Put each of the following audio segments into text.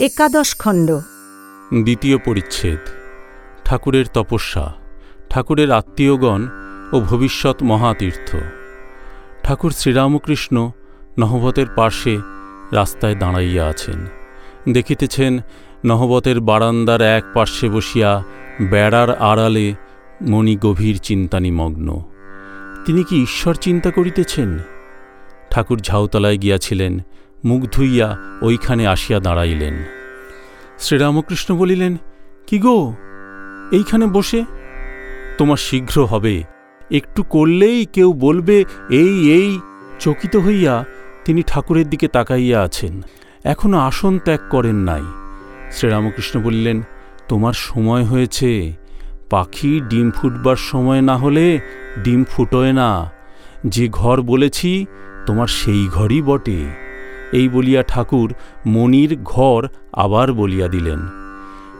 একাদশ খণ্ড। দ্বিতীয় পরিচ্ছেদ। ঠাকুরের তপস্যা, ঠাকুরের আত্মীয়গণ ও ভবিষ্যৎ মহাতীর্থ। ঠাকুর শ্রীরামকৃষ্ণ নহবতের পার্শ্বে রাস্তায় দাঁড়াইয়া আছেন। দেখিতেছেন নহবতের বারান্দার এক পার্শ্বে বসিয়া বেড়ার আড়ালে মণি গভীর চিন্তানিমগ্ন। তিনি কি ঈশ্বর চিন্তা করিতেছেন? ঠাকুর ঝাউতলায় গিয়াছিলেন মুখ ধুইয়া ওইখানে আসিয়া দাঁড়াইলেন। শ্রীরামকৃষ্ণ বলিলেন, কি গো, এইখানে বসে? তোমার শীঘ্র হবে। একটু করলেই কেউ বলবে, এই এই। চকিত হইয়া তিনি ঠাকুরের দিকে তাকাইয়া আছেন। এখনও আসন ত্যাগ করেন নাই। শ্রীরামকৃষ্ণ বলিলেন, তোমার সময় হয়েছে। পাখি ডিম ফুটবার সময় না হলে ডিম ফুটোয় না। যে ঘর বলেছি, তোমার সেই ঘরই বটে। এই বলিয়া ঠাকুর মনির ঘর আবার বলিয়া দিলেন,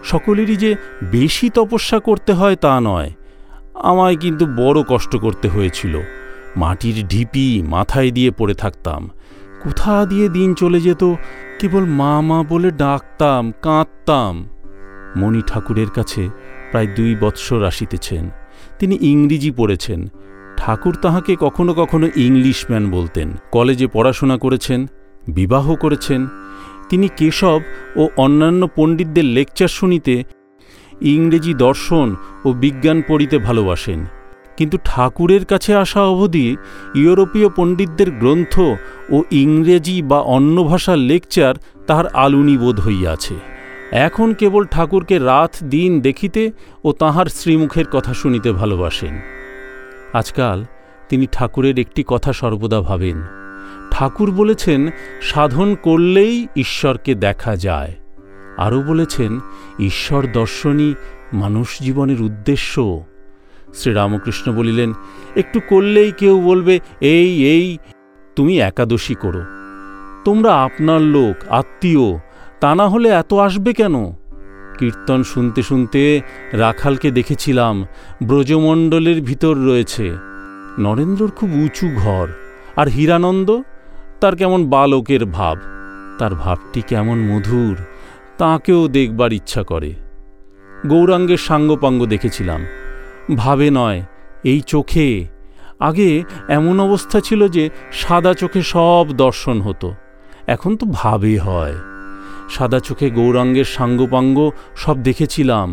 সকলেরই যে বেশি তপস্যা করতে হয় তা নয়। আমায় কিন্তু বড় কষ্ট করতে হয়েছিল। মাটির ঢিপি মাথায় দিয়ে পড়ে থাকতাম। কোথা দিয়ে দিন চলে যেত, কেবল মা মা বলে ডাকতাম, কাঁদতাম। মণি ঠাকুরের কাছে প্রায় দুই বৎসর আসিতেছেন। তিনি ইংরেজি পড়েছেন। ঠাকুর তাহাকে কখনো কখনো ইংলিশম্যান বলতেন। কলেজে পড়াশোনা করেছেন। বিবাহ করেছেন। তিনি কেশব ও অন্যান্য পণ্ডিতদের লেকচার শুনিতে ইংরেজি দর্শন ও বিজ্ঞান পড়িতে ভালোবাসেন। কিন্তু ঠাকুরের কাছে আসা অবধি ইউরোপীয় পণ্ডিতদের গ্রন্থ ও ইংরেজি বা অন্য ভাষার লেকচার তাহার আলুনি বোধ হইয়াছে। এখন কেবল ঠাকুরকে রাত দিন দেখিতে ও তাহার শ্রীমুখের কথা শুনিতে ভালোবাসেন। আজকাল তিনি ঠাকুরের একটি কথা সর্বদা ভাবেন। ঠাকুর বলেছেন, সাধন করলেই ঈশ্বরকে দেখা যায়। আরও বলেছেন, ঈশ্বর দর্শনই মানুষ জীবনের উদ্দেশ্য। শ্রীরামকৃষ্ণ বলিলেন, একটু করলেই কেউ বলবে, এই এই, তুমি একাদশী করো। তোমরা আপনার লোক, আত্মীয়, তা না হলে এত আসবে কেন? কীর্তন শুনতে শুনতে রাখালকে দেখেছিলাম, ব্রজমণ্ডলের ভিতর রয়েছে। নরেন্দ্রর খুব উঁচু ঘর। আর হীরানন্দ? তার কেমন বালকের ভাব, তার ভাবটি কেমন মধুর, তাকেও দেখবার ইচ্ছা করে। গৌরাঙ্গের সাঙ্গপাঙ্গ দেখেছিলাম। ভাবে নয়, এই চোখে, আগে এমন অবস্থা ছিল যে সাদা চোখে সব দর্শন হতো, এখন তো ভাবে হয়। সাদা চোখে গৌরাঙ্গের সাঙ্গপাঙ্গ সব দেখেছিলাম,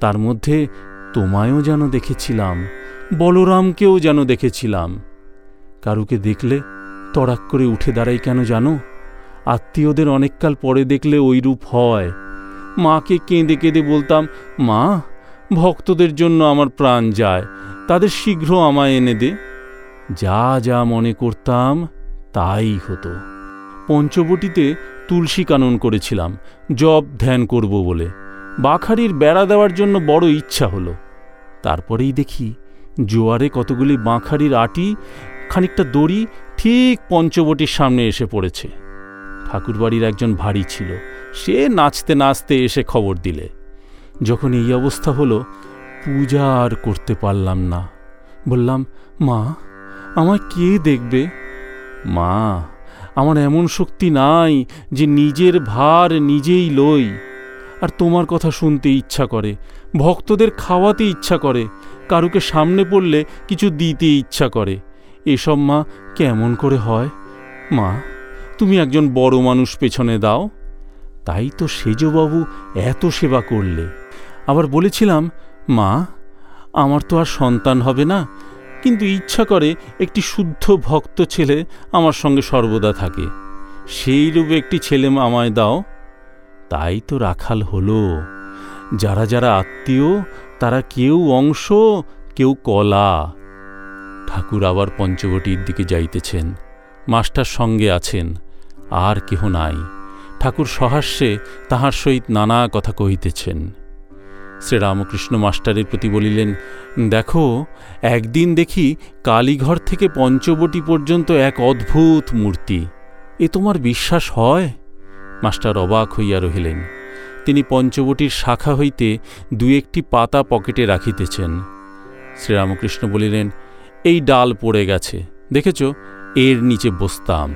তার মধ্যে তোমায়ও যেন দেখেছিলাম, বলরামকেও যেন দেখেছিলাম। কারুকে দেখলে তড়াক করে উঠে দাঁড়াই কেন জানো? আত্মীয়দের অনেককাল পরে দেখলে ওই রূপ হয়। মাকে কেঁদে কেঁদে বলতাম, মা, ভক্তদের জন্য আমার প্রাণ যায়, তাদের শীঘ্র আমায় এনে দে। যা যা মনে করতাম, তাই হতো। পঞ্চবটিতে তুলসী কানন করেছিলাম জব ধ্যান করব বলে। বাখারির বেড়া দেওয়ার জন্য বড় ইচ্ছা হলো। তারপরেই দেখি, জোয়ারে কতগুলি বাঁখারির আটি, খানিকটা দড়ি ঠিক পঞ্চবটির সামনে এসে পড়েছে। ঠাকুরবাড়ির একজন ভারী ছিল। সে নাচতে নাচতে এসে খবর দিলে। যখন এই অবস্থা হলো, পূজা আর করতে পারলাম না। বললাম, মা আমার কে দেখবে? মা, আমার এমন শক্তি নাই যে নিজের ভার নিজেই লই। আর তোমার কথা শুনতে ইচ্ছা করে, ভক্তদের খাওয়াতে ইচ্ছা করে, কারুকে সামনে পড়লে কিছু দিতে ইচ্ছা করে। এসব মা কেমন করে হয়? মা, তুমি একজন বড় মানুষ পেছনে দাও। তাই তো সেজবাবু এত সেবা করলে। আবার বলেছিলাম, মা, আমার তো আর সন্তান হবে না। কিন্তু ইচ্ছা করে একটি শুদ্ধ ভক্ত ছেলে আমার সঙ্গে সর্বদা থাকে। সেই রূপে একটি ছেলে আমায় দাও। তাই তো রাখাল হলো। যারা যারা আত্মীয়, তারা কেউ অংশ, কেউ কলা। ঠাকুর আবার পঞ্চবটির দিকে যাইতেছেন। মাস্টার সঙ্গে আছেন, আর কেহ নাই। ঠাকুর সহাস্যে তাহার সহিত নানা কথা কহিতেছেন। শ্রীরামকৃষ্ণ মাস্টারের প্রতি বলিলেন, দেখো, একদিন দেখি কালীঘর থেকে পঞ্চবটি পর্যন্ত এক অদ্ভুত মূর্তি। এ তোমার বিশ্বাস হয়? মাস্টার অবাক হইয়া রহিলেন। তিনি পঞ্চবটির শাখা হইতে দু একটি পাতা পকেটে রাখিতেছেন। শ্রীরামকৃষ্ণ বলিলেন এই ডাল পড়ে গেছে। দেখেছ? এর নিচে বসতাম।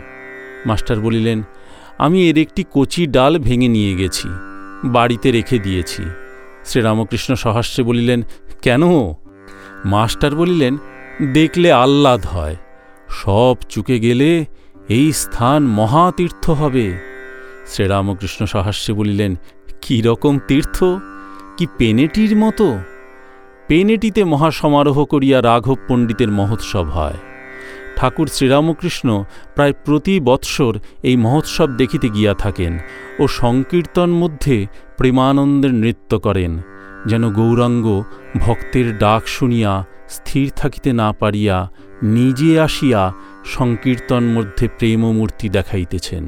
মাস্টার বলিলেন, আমি এর একটি কচি ডাল ভেঙে নিয়ে গেছি, বাড়িতে রেখে দিয়েছি। শ্রীরামকৃষ্ণ সহাস্যে বলিলেন, কেন? মাস্টার বলিলেন, দেখলে আহ্লাদ হয়। সব চুকে গেলে এই স্থান মহাতীর্থ হবে। শ্রীরামকৃষ্ণ সহাস্যে বলিলেন, কী রকম তীর্থ? কি পেনেটির মতো? পেনেটিতে মহাসমারোহ করিয়া রাঘব পণ্ডিতের মহোৎসব হয়। ঠাকুর শ্রীরামকৃষ্ণ প্রায় প্রতি বৎসর এই মহোৎসব দেখিতে গিয়া থাকেন ও সংকীর্তন মধ্যে প্রেমানন্দের নৃত্য করেন, যেন গৌরাঙ্গ ভক্তের ডাক শুনিয়া স্থির থাকিতে না পারিয়া নিজে আসিয়া সংকীর্তন মধ্যে প্রেমমূর্তি দেখাইতেছেন।